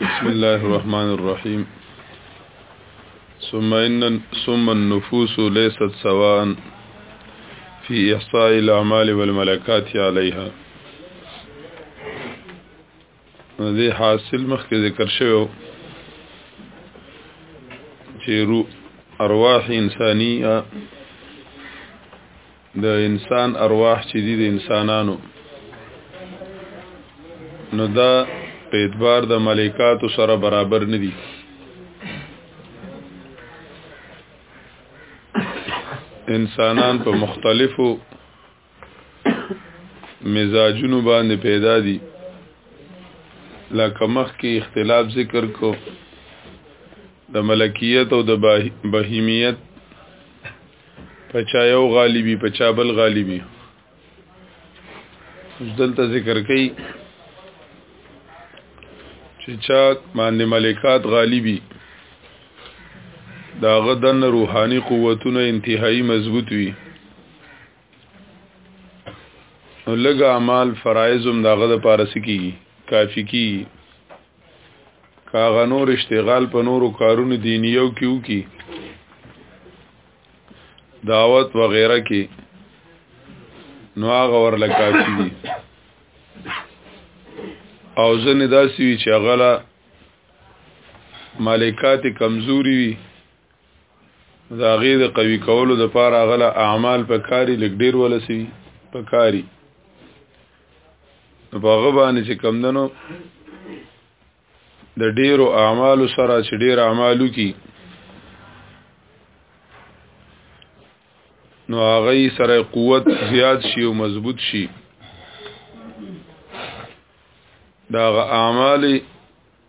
بسم الله الرحمن الرحيم ثم ان ثم النفوس ليست سواء في احصاء الاعمال والملكات عليها نو دې حاصل مخکې ذکر شوی چې روح ارواح انسانیه د انسان ارواح چې دي د انسانانو نو دا په اعتبار د ملائکاتو سره برابر نه دي انسانان په مختلفو مزاجونو باندې پیدا دي لکه مخ کې اختلاف ذکر کو د ملکیت او د بهیمیت پچا یو غالبی پچا بل غالبی دلته ذکر کړي چې چا باندې ملکات غالبی داغه د روحاني قوتونه انتهایی مضبوط وي نو لګ اعمال فرایزم داغه د پارس کیږي کافی کیږي کاغه نور اشتغال په نورو کارونو دینیو کیو کی دعوت و غیره کی نو هغه ورله کافی دي او ځنه داسي وی چې غلا مالکات کمزوري وي د هغې د قوي کولو دپاره هغله اعمال په کاري لږ ډېر ولسي په کاري نو په هغه باندې چې کمدنو د ډېرو اعمالو سره چې ډېر اعمالو کې نو هغه سره قوت زیات شي او مضبوط شي دا غ اعمال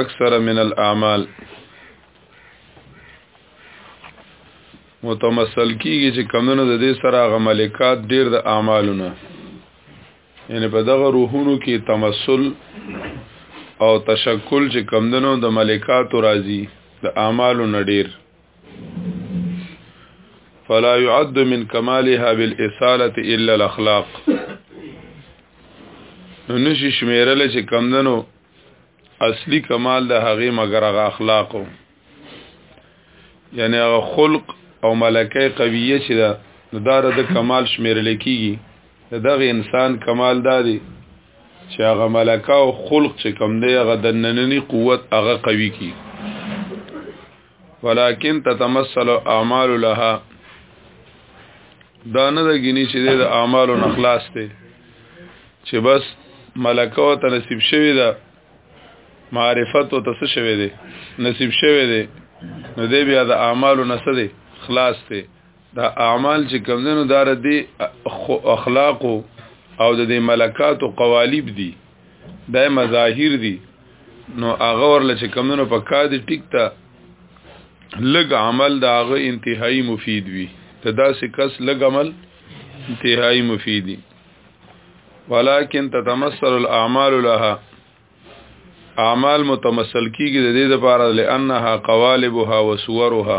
اکثر من الاعمال متمثل کیږي چې کمونو د دې سره غ ملکات ډیر د اعمالونه یعنی په دغه روحونو کې تمثل او تشکل چې کمدنو د ملکات راضي د اعمالو نډیر فلا يعد من كمالها بالاصاله الا الاخلاق نو نشي شمیرل چې کمدنو اصلي کمال د هغه مگر هغه اخلاق یعنی هغه خلق او ملکه قویه چې دا نو دا د کمال شمیرل کیږي دغه انسان کمال دادی چې هغه ملکه او خلق چې کم دی هغه د نننی قوت هغه قوي کی ولكن تتمثل اعمال لها دا نه د غنی چې د اعمالو نخلاص ته چې بس ملکه او تنصیب شوی دا معرفت او تس شوی دی نصیب شوی دی نو دی بیا د اعمالو نسه دی خلاص ته دا اعمال چې کمزنو دار دی اخلاق او د دې ملکات او قوالب دي دا مظاهر دي نو هغه ورل چې کمونو په کار دي ټیک ته لګ عمل دا هغه انتهایی مفید وي ته دا سې کس لګ عمل انتهایی مفید دي ولکن تتمثل الاعمال لها اعمال متمثل کیږي د دې لپاره لانها قوالبها وصورها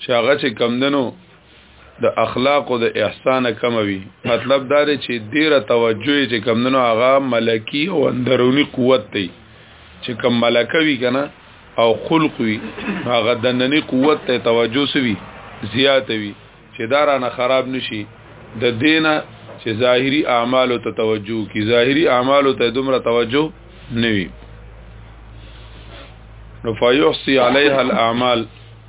چې هغه چې کمدنو د اخلاق او د احسان کم وي مطلب دا دی چې ډیره توجه چې کمدنو هغه ملکی او اندرونی قوت دی چې کم ملکوي کنه او خلق وي هغه دننی قوت ته توجه سوي زیات وي چې دارانه خراب نشي د دینه چې ظاهری اعمالو ته توجه کی ظاهری اعمالو ته دومره توجه نوي نو فیحصی علیها الاعمال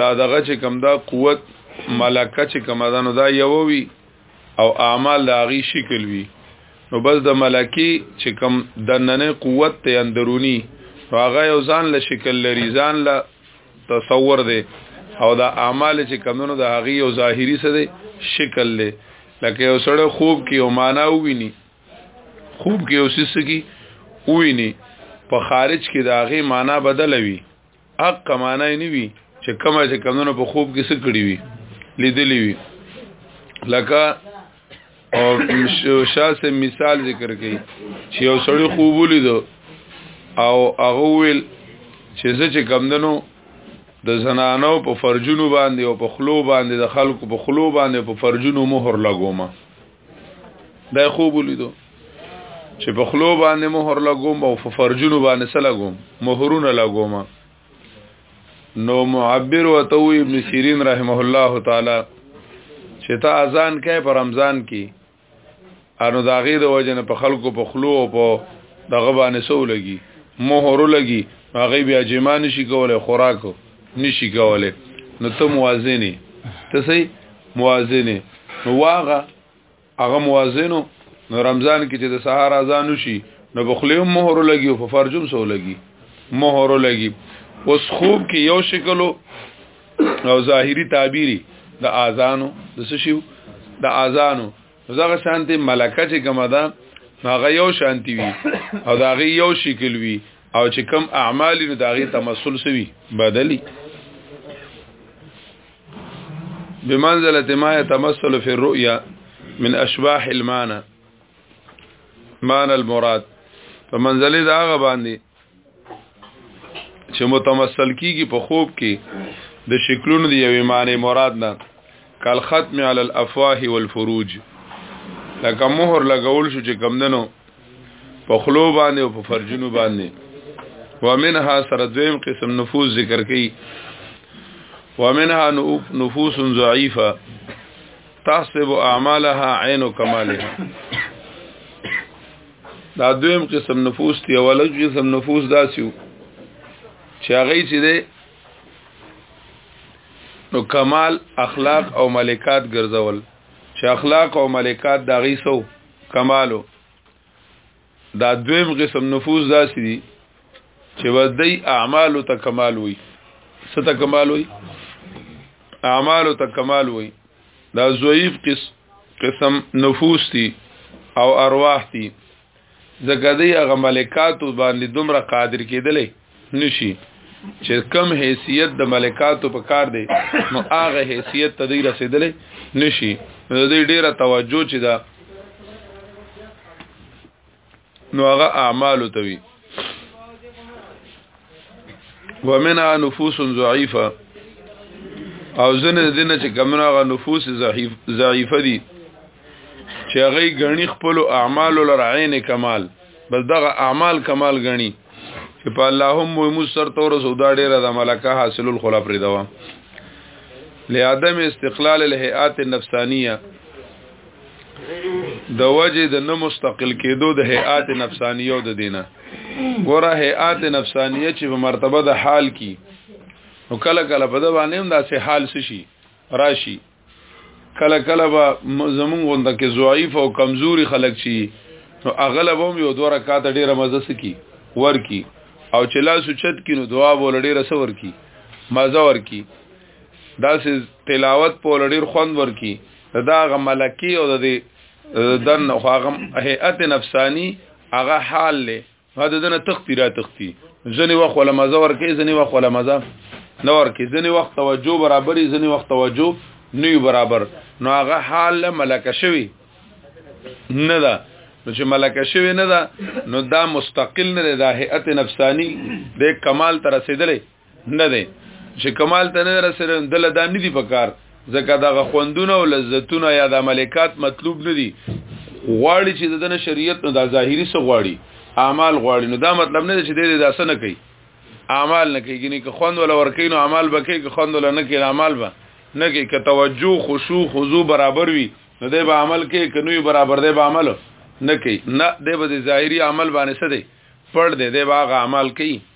دا دغه چې کم دا قوت ملکه چې کم ده نو دا یو وی او اعمال دا غي شکل وی نو بس د ملکی چې کم دننه قوت ته اندرونی هغه یو ځان له شکل لري ځان له تصور دی او دا اعمال چې کمونو د هغه یو ظاهری څه دی شکل دی لکه یو سړی خوب کې او معنا وویني خوب کې اوسس کی وویني په خارج کې د هغه معنا بدلوي حق معنی نه وي چې کما چې کمونو په خوب کې څه کړی وي لیدلی وي لکه او شاسه مثال ذکر کړي چې یو سړی خوب ولید او هغه ویل چې زه چې کمندنو د زنانو په فرجونو باندې او په خلو باندې د خلکو په خلو باندې په فرجونو مهر لګوم دا خوب ولیدو چې په خلو باندې مهر لګوم او په فرجونو باندې سلګوم مهرونه لګوم نو معبر وتو ابن سیرین رحمه الله تعالی چې تا اذان کوي په رمضان کې انو داغه د وجنه په خلکو په خلو او په دغه باندې سو لګي مهر لګي هغه بیا جمان شي کوله خوراکو نشي کوله نو ته موازنه ته سي موازنه نو واغه هغه موازنو نو رمضان کې چې د سهار اذان وشي نو بخلیوم مهر لګي او په فرجم سو لګي مهر لګي اوس خوب کې یو شکلو او ظاهری تعبیری د اذانو د سشیو د اذانو نو دا شانتي ملکه چې کومه ده هغه یو شانتي وي او دا غي یو شکل وي او چې کم اعمال نو دا غي تمثل سوي بدلی بمنزله ما يتمثل في الرؤيا من اشباح المعنى معنى المراد په منزله دا غ باندې چې متمثل کیږي په خوب کې د شکلونو دی یوې معنی مراد نه کال ختم علی الافواه والفروج لکه مهر لګول شو چې کمندنو په خلو باندې او په فرجونو باندې ومنها سره دویم قسم نفوس ذکر کړي ومنها نفوس ضعيفه تحسب اعمالها عين كمالها دا دویم قسم نفوس دی اول قسم نفوس داسیو چې هغه چې دی نو کمال اخلاق او ملکات ګرځول چې اخلاق او ملکات دا غي سو کمالو دا دویم قسم نفوس داسې دي چې ودی اعمال ته کمال وي ست کمال وي اعمال ته کمال وي دا ضعیف قس قسم نفوس دي او ارواح دي زګه دی هغه ملکاتو باندې دومره قادر کېدلې نشي چې کم حیثیت د ملکاتو په کار دی نو هغه حیثیت ته دی رسیدلې نشي نو دې ډیره توجه چې دا نو هغه اعمال ته وي ومنها نفوس ضعيفه او زنه دینه چې کمنه غ نفوس ضعیف ضعیفه دي چې هغه غني خپل اعمال لر عین کمال بس دغه اعمال کمال غني چې په اللهم موسر تور سودا ډیره د ملکه حاصل الخلا پر دوا لعدم استقلال الهيئات النفسانيه د وجه د نه مستقل کېدو د هيئات نفسانيه او د دینه ګوره هيئات نفسانيه چې په مرتبه د حال کې نو کله کله په د باندې هم داسې حال شي راشي کله کله به زمون غونډه کې ضعیف او کمزوري خلک شي نو اغلب هم یو دوه رکعات ډیره مزه سکی ورکی او چې لا سوچت کې نو دعا بول ډیره سور کی مزه ورکی داسې تلاوت په ډیر خوند ورکی دا غ ملکی او د دن خو هغه هيئت نفسانی هغه حال له هدا دنه تختی را تختی ځنی وخت ولا مزه ورکې ځنی وخت ولا مزه نه ورکې ځنی وخت توجه برابرې ځنی وخت توجه نه برابر نو هغه حال له ملک شوی نه ده نو چې ملک شوی نه ده نو دا مستقل نه ده د هيئت نفسانی د کمال تر رسیدلې نه دی چې کمال ته نه رسېدل دله دا نه دی پکار ځکه دغه خوندونه او لذتونه یا د ملکات مطلوب نه دي غواړي چې د دنه شریعت نه د ظاهري څخه غواړي اعمال غواړي نو دا مطلب نه دی چې د داسه نه کوي اعمال نه کوي ګنې که خوند ولا ورکې نو اعمال به کوي که خوند ولا نه کوي اعمال به نه کوي که توجه خشوع خضوع برابر وي نو دی به عمل کوي که نوی برابر دی به عمل نه کوي نه دی به د ظاهري عمل باندې څه دی پړ دی دی به هغه عمل کوي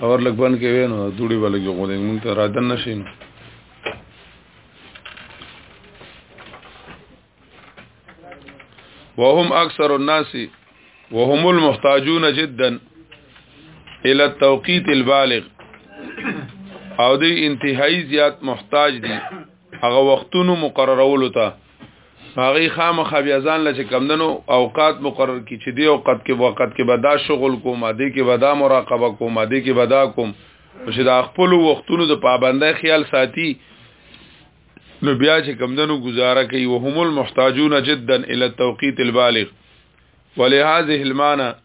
اور لګ بند کې وینو دوړي ولګي غو دې مونږ ته را دن نشي نو وهم اکثر الناس وهم المحتاجون جدا الى التوقيت البالغ او دې انتهایی زیات محتاج دي هغه وختونو مقررولو ته هغه خامخ بیا ځان لچ کمندنو اوقات مقرر کی چې دی اوقات کې وخت کې به دا شغل کوم دی کې به دا مراقبه کوم دی کې به دا کوم چې دا خپل وختونو د پابندۍ خیال ساتي نو بیا چې کمندنو گزاره کوي وهم المحتاجون جدا الى التوقيت البالغ ولهذه المعنى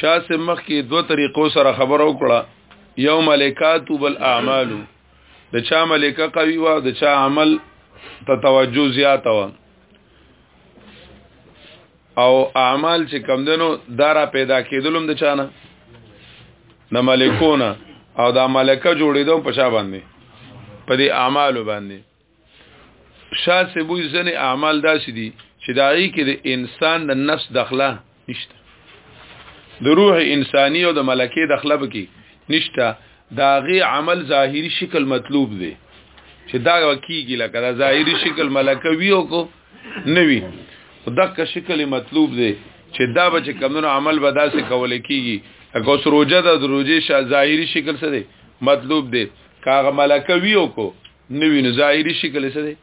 شاه سم مخ کې دوه طریقو سره خبر او کړه یو ملکات بل اعمال د چا ملکه قوی و د چا عمل ته توجه زیات و او اعمال چې کم دنو دارا پیدا کېدلم د چانه د ملکونه او دا ملکه جوړېدو په شا باندې په دې اعمالو باندې شاسه بوی زنه اعمال داسې دي چې داغي کې د انسان د نفس دخله نشته د روح انساني او د ملکه دخله بکی نشته داغي عمل ظاهری شکل مطلوب دی چې دا کیږي لکه دا ظاهری شکل ملکه وی او کو نوي دغه شکل مطلوب دی چې دا به چې کمونو عمل به داسې کول کیږي اګه سروجه د دروجه ظاهری شکل سره مطلوب دی کاغه ملکه وی او کو نوی نو ظاهری شکل څه دی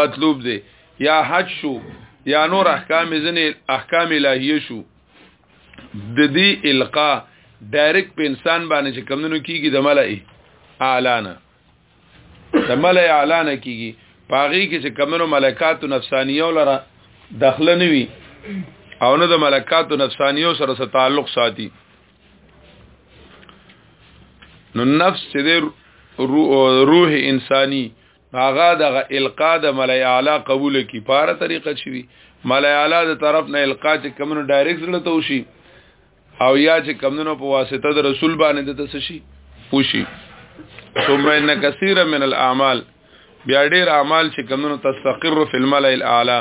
مطلوب دی یا حج شو یا نور احکام ځنه احکام الهیه شو د دې القا ډایرکټ په انسان باندې چې کمونو کیږي د ملای اعلانه د ملای اعلانه کیږي پاغي کې چې کمونو ملکات نفسانیو لره داخله نوي او نه د ملکات نفسانیو سره تعلق ساتي نو نفس چې د روح انساني هغه دغه القا د ملای اعلی قبول کی پاره طریقه شي ملای اعلی د طرف نه القا چې کمنو ډایرکټ زړه ته وشي او یا چې کمنو په واسطه د رسول باندې د تسشي وشي ثم ان كثير من الاعمال بیا ډیر اعمال چې کمنو تستقر فی الملای الاعلی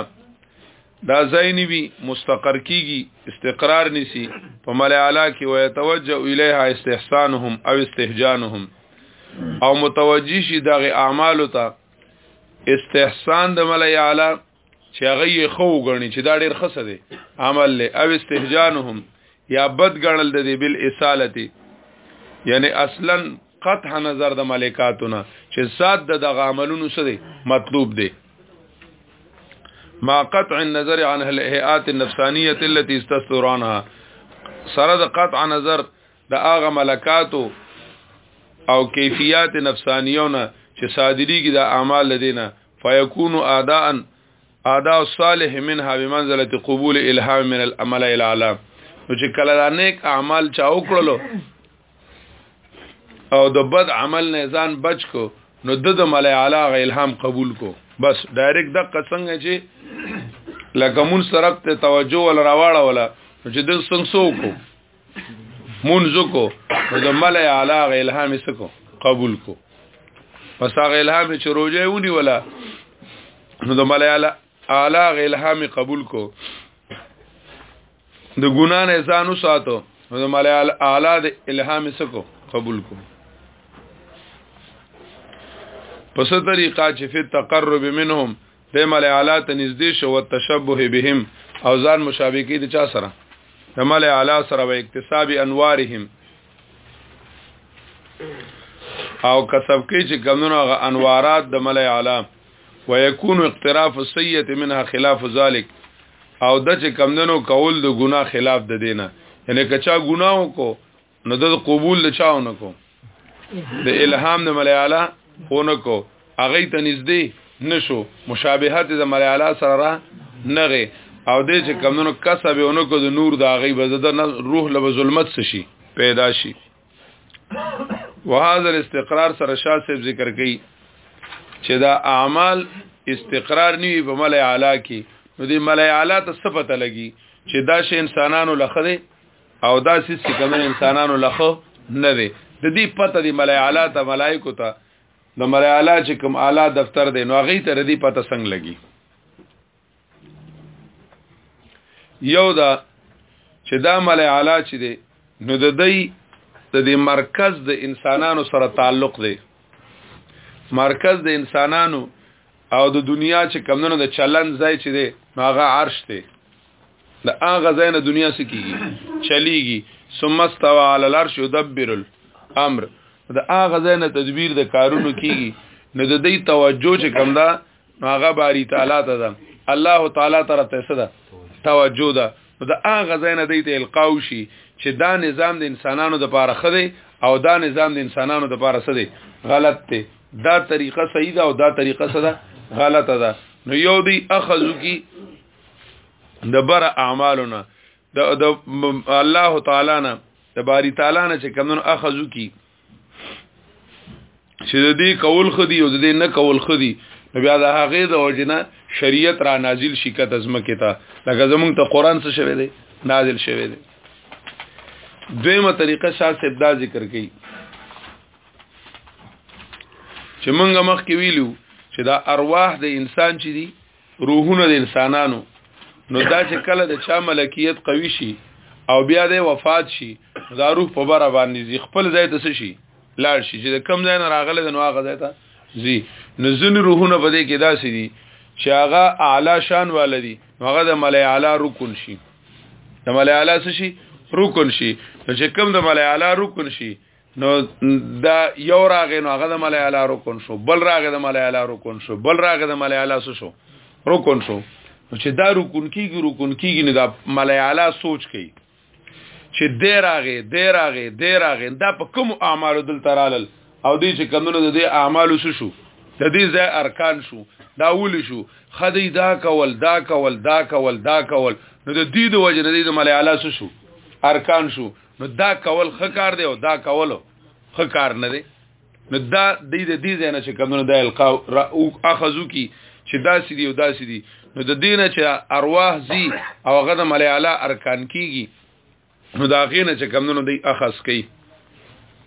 دا ځای نیوی مستقر کیږي استقرار نسی په ملای اعلی کې وي توجه الیها استحسانهم او استهجانهم او متوجی شي دغه اعمال ته استحسان د ملای اعلی چې هغه یې خو غني چې دا ډیر خسه دی عمل له او استهجانهم یا بد غنل د دې بل اصالتی یعنی اصلا قطع نظر د ملکاتونه چې سات د دغه عملونو څه دی مطلوب دی ما قطع النظر عن الهيئات النفسانيه التي استسترانها سره د قطع نظر د هغه ملکاتو او کیفیات نفسانیونه چې صادریږي د اعمال لدینه فیکون اداء اداء صالح منها بمنزله قبول الهام من العمل الى نو چې کله دا نیک اعمال چا وکړلو او د بد عمل نه ځان بچ کو نو د د ملای اعلی غ الهام قبول کو بس ډایرک د قسنګ چې لکه مون طرف ته توجه ول راواړه ولا چې د څنګه سو کو مون زکو د ملای اعلی غ الهام سکو قبول کو پس هغه الهام چې روزه ونی ولا نو د ملای اعلی اعلی غلهام قبول کو د ګنا نه ځان وساتو نو د مال اعلی د الهام سکو قبول کو پس طریقه چې فی تقرب منهم د مال اعلی ته نږدې شو او تشبه بهم او ځان مشابه کی د چا سره د مال اعلی سره او اکتساب انوارهم او کسب کې چې کمونه غ انوارات د ملای اعلی ويكون اقتراف السيئه منها خلاف ذلك او د چې کمندنو کول د ګناه خلاف د دینه یعنی کچا ګناه کو نو د قبول د چاو نه کو د الهام د ملای اعلی هو نه کو اغه ته نږدې نشو مشابهت د ملای اعلی سره را نغه او د چې کمندنو کسب یو نه کو د نور د اغه بزده روح له ظلمت شي پیدا شي وهذا الاستقرار سره شاه صاحب ذکر کوي چې دا اعمال استقرار نیوي په ملای اعلی کې نو دې ملای اعلی ته څه پته لګي چې دا شی انسانانو لخه دی او دا سیس چې کوم انسانانو لخه نه دی د دې پته دی ملای اعلی ته ملائکو ته د ملای اعلی چې کوم اعلی دفتر دی نو هغه ته دې پته څنګه لګي یو دا چې دا مل اعلی چې دی نو د دې د دې مرکز د انسانانو سره تعلق دی مرکز د انسانانو او د دنیا چې کمونو د چلن ځای چې دی نو هغه عرش دی د هغه ځای نه دنیا سکیږي چلیږي ثم استوى على العرش يدبر الامر د هغه ځای نه تدبیر د کارونو کیږي نو د دې توجه چې کم ده نو هغه باری تعالی ته ده الله تعالی تر ته څه ده توجه ده نو دا هغه زینه دی ته القاو شي چې دا نظام د انسانانو د پاره خدي او دا نظام د انسانانو د پاره سدي غلط دی دا طریقه صحیح ده او دا طریقه څه ده غلطه ده نو یو دی اخذو کی د بر اعمالونه د الله تعالی نه د باری تعالی نه چې کمنو اخذو کی چې د دې کول خدي او د دې نه کول خدي بیا د هغه د وجنه شریعت را نازل شي کته زمکه ته لکه زمونږ ته قران څه شوی دی نازل شوی دی دویمه طریقه شاه صاحب دا ذکر کړي چې مونږ مخکې ویلو چې دا ارواح د انسان چې دي روحونه د انسانانو نو دا چې کله د چا ملکیت قوي شي او بیا د وفات شي دا روح په بره باندې زی خپل ځای ته شي لاړ شي چې د کم ځای نه راغله د نو هغه ځای ته زی نو ځنې روحونه په دې کې داسې دي چې هغه اعلی شان والدي هغه د ملای اعلی رکن شي د ملای اعلی شي رکن شي نو چې کم د ملای اعلی رکن شي نو دا یو راغې نو هغه د ملای اعلی رکن شو بل راغې د ملای اعلی رکن شو بل راغې د ملای اعلی شو رکن شو نو چې دا رکن کیږي رکن کیږي نو دا ملای اعلی سوچ کوي چې دې راغې دې راغې دې راغې دا په کوم اعمالو دل ترالل او دې چې کمونو د دې اعمالو شو د دې ځای ارکان شو دا ول شو خدای دا کول دا کول دا کول دا کول نو د دې د وجه د دې ملای اعلی شو ارکان شو نو دا کول خکار دی او دا کول خکار نه دی نو دا د دې د دې نه چې کمونه د القا او اخذو کی چې داسې دی او داسې دی نو د دینه چې ارواح زی او غد مل اعلی ارکان کیږي نو دا غینه چې کمونه دی اخذ کوي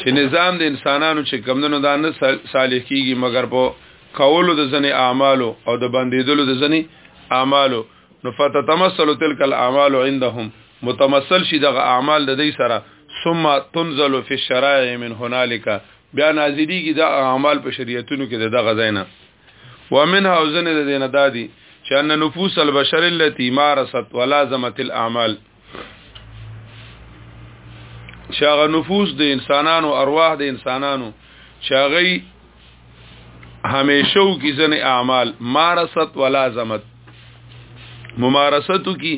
چې نظام د انسانانو چې کمندونو دا نه صالح کیږي مګر په کولو د ځنې اعمالو او د بندیدلو د ځنې اعمالو نو فتتمثل تلک الاعمال عندهم متمثل شي دغه اعمال د دې سره ثم تنزل في الشرائع من هنالك بیا نازلېږي د اعمال په شریعتونو کې دغه زینا ومنها وزن د دینه دادی چې ان نفوس البشر التي مارست ولازمت الاعمال دا چې هغه نفوس د انسانانو ارواح د انسانانو چې هغه همیشه او کی ځنې اعمال مارست ولا زمت ممارستو کی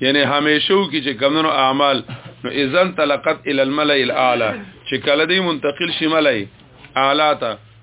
یعنی همیشه او کی چې کمنو اعمال نو اذن تلقت ال الملئ الاعلى چې کله دې منتقل شي ملئ اعلی ته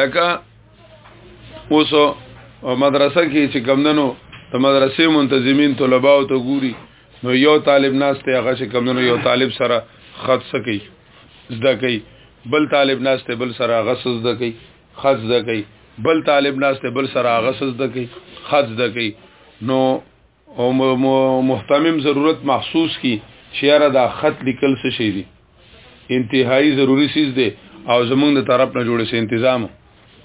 لکه اوس مدرسه کې چې کمندنو د مدرسې منتظمین طلباء ته ګوري نو یو طالب ناشته هغه چې کمندنو یو طالب سره خط سکی زده کوي بل طالب ناشته بل سره هغه زده کوي خط زده کوي بل طالب ناشته بل سره هغه زده کوي خط زده کوي نو او محتمم ضرورت محسوس کی چیرې دا خط لیکل څه شي دي انتهایی ضروری سیز دی او زمونږ د طرف نه جوړې سي تنظیم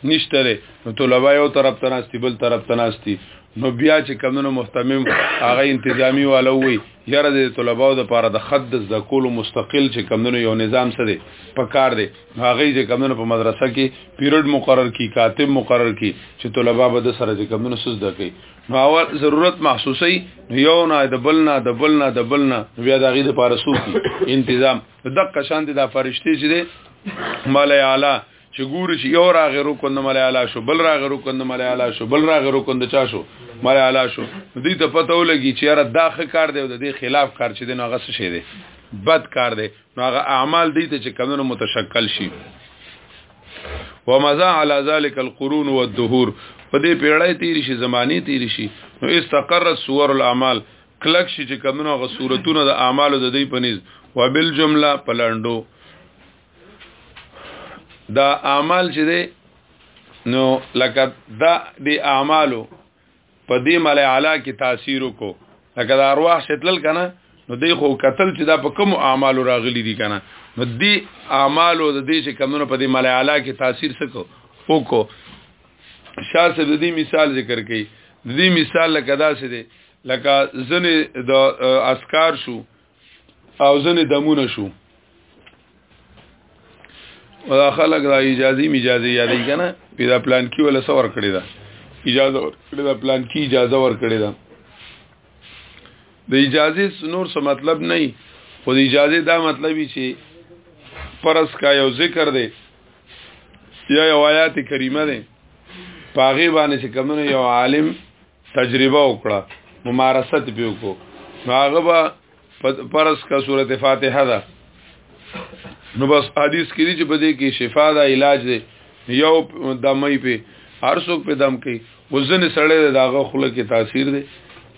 نشته لري نو طلبه یو طرف ته ناشتي بل طرف ته ناشتي نو بیا چې کمونو محتمم هغه انتظامی والو وي یاره د طلبه او د پاره د خد د ذکول مستقل چې کمونو یو نظام سره په کار دی هغه چې کمونو په مدرسه کې پیریډ مقرر کی کاتب مقرر کی چې طلبه به د سره چې کمونو سز دکې نو اول ضرورت محسوسي نو یو نه د بل نه د بل نه د بل نه بیا د غي د پاره سوقي تنظیم دقه شان دي د فرشتي چې دي ملای اعلی چې ګوري چې یو راغ رکن د ملای اعلی شو بل راغ رکن د ملای اعلی شو بل راغ رکن د چا شو ملای اعلی شو دوی ته پته ولګي چې یاره دا ښه کار دی او د دې خلاف کار چې دی نو هغه څه شي دی بد کار دی نو هغه اعمال دي ته چې کمنو متشکل شي ومزا على ذلك القرون والدهور په دې پیړۍ تیر شي زماني تیر شي نو استقرت صور الاعمال کلک شي چې کمنو غ صورتونه د اعمالو د دې پنيز وبال جمله پلندو دا اعمال چې دي نو لکه دا د اعمالو په دې ملای اعلی کې تاثیر کو لکه دا ارواح شتل کنه نو دی خو قتل چې دا په کوم اعمال راغلي دي کنه نو دی اعمال او د دې چې کمونو په دې ملای اعلی کې تاثیر سکو او کو شاه صاحب دې مثال ذکر کړي دې مثال لکه دا څه دی لکه ځنې د اسکار شو او ځنې دمونه شو او دا خلک دا اجازه مجازه یادې کنه په دا پلان کې ولا سور کړی دا اجازه ور کړی دا پلان کې اجازه ور کړی دا د اجازه نور څه مطلب نه خو د اجازه دا مطلب چې پرس کا یو ذکر دی یا یو آیات کریمه دی پاغي باندې چې کمنو یو عالم تجربه وکړه ممارست پیو کو نو هغه به پرس کا صورت فاتحه ده نو بس حدیث کې دي چې بده کې شفا ده علاج دی یو دمې په هر څوک په دم کې وزن سړی داغه خله کې تاثیر دی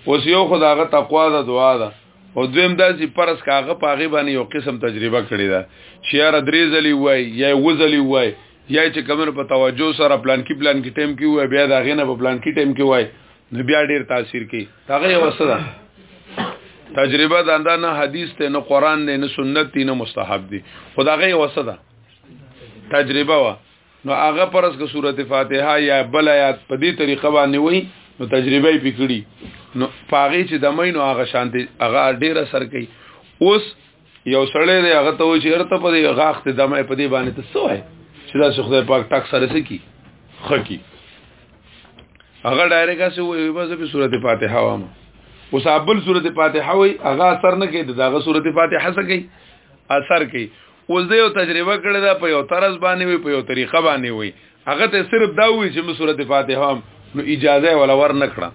اوس یو خداغه تقوا ده دعا ده او دویم دا چې پرس کاغه پاغه باندې یو قسم تجربه کړی دا چې یار درې ځلی وای یا وځلی وای یا چې کمر په توجه سره پلان کې پلان کې ټیم کې وای بیا دا غینه په پلان کې ټیم کې وای نو بیا ډیر تاثیر کوي هغه یو څه ده تجربه دا دا نه حدیث ته نه قران دی نه سنت دی نه مستحب دی خدای یو څه ده تجربه وا نو هغه پرس که سورته فاتحه یا بل آیات په دې طریقه باندې وای نو تجربه یې پکړي نو پاغي چې د مینو هغه شانتي هغه ډیره سر کوي اوس یو سړی دی هغه ته وایي چې ارته په دې غاخ ته دمه په دې باندې ته سو ہے چې دا څه خدای پاک ټاک سره سکی خکی هغه ډایرکټ اسه وایي بس په سورته فاتحه وامه اوس ابل سورته فاتحه وایي هغه اثر نه کوي داغه سورته فاتحه څه کوي اثر کوي اوس دې یو تجربه کړې ده په یو طرز باندې وي په یو طریقه باندې وي هغه ته صرف دا وی چې سورته فاتحه هم نو اجازه ولا ور نکړه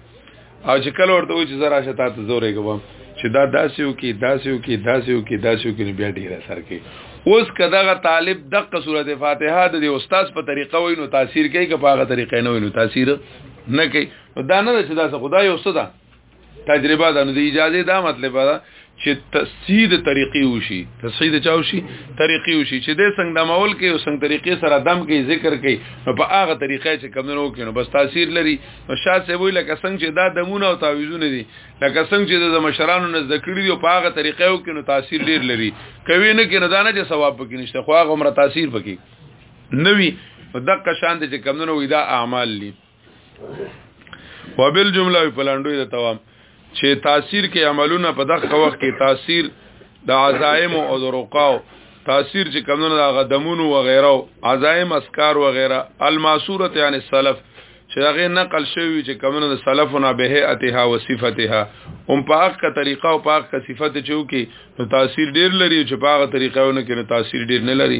او چې کله ورته وی چې زرا شتا ته زورې کوم چې دا داسیو کې داسیو کې داسیو کې داسیو کې بیا ډیر اثر کوي اوس کداغه طالب دغه سورته فاتحه د استاد په طریقه وای نو تاثیر کوي که په هغه طریقې نه وای نو تاثیر نه کوي دا نه چې دا خدای او صدا تجربه ده نو د اجازه دا مطلب ده چې تسید طریقې وشي تسید چاو شي طریقې وشي چې د څنګه د مول کې او څنګه طریقې سره دم کې ذکر کوي نو په هغه طریقې چې کمنو کې نو بس تاثیر لري نو شاه سی وی لکه څنګه چې دا دمونه او تعویذونه دي لکه څنګه چې د مشرانو نه ذکر دي او په هغه طریقې کې نو تاثیر ډیر لري کوي نه کې نه دانه چې ثواب پکې نشته خو هغه عمر تاثیر پکې نوي دقه شان دي چې کمنو وي دا اعمال دي وبل جمله په لاندو د توام چې تاثیر کې عملونه په دغه وخت کې تاثیر د عزایم او د رقاو تاثیر چې کمونه د غدمونو و غیره عزایم اسکار و غیره الماسوره یعنی سلف چې هغه نقل شوی چې کمونه د سلفنا به اتها و صفاتها هم په حقه طریقه او په حقه صفته چوکي نو تاثیر ډیر لري چې په هغه طریقهونه کې نو تاثیر ډیر نه لري